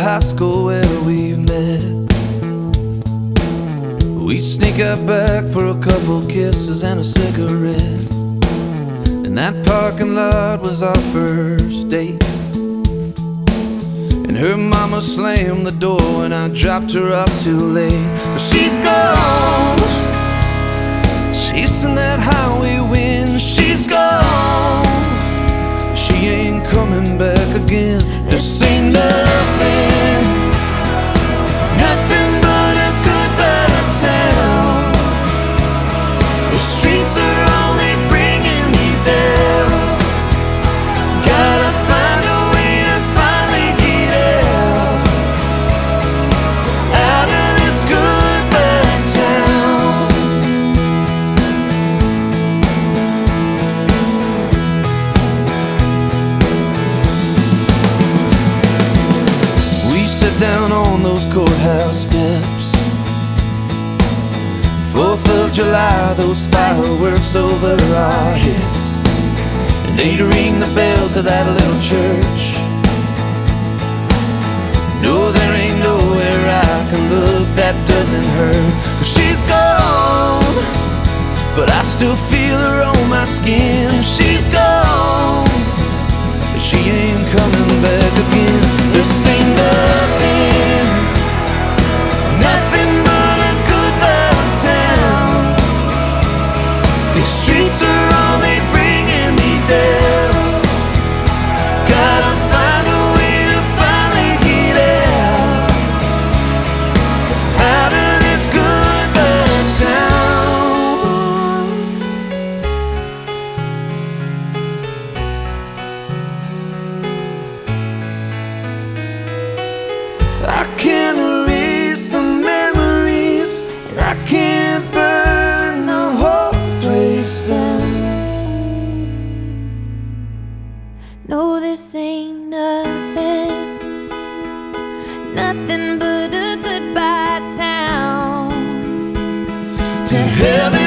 high school where we met. We'd sneak out back for a couple kisses and a cigarette. And that parking lot was our first date. And her mama slammed the door when I dropped her off too late. She's gone. Chasing that highway wind. She's gone. Those courthouse steps. Fourth of July, those fireworks over our heads. And they'd ring the bells of that little church. No, there ain't nowhere I can look that doesn't hurt. Cause she's gone, but I still feel her on my skin. She's gone. These streets are nothing, nothing but a goodbye town. To if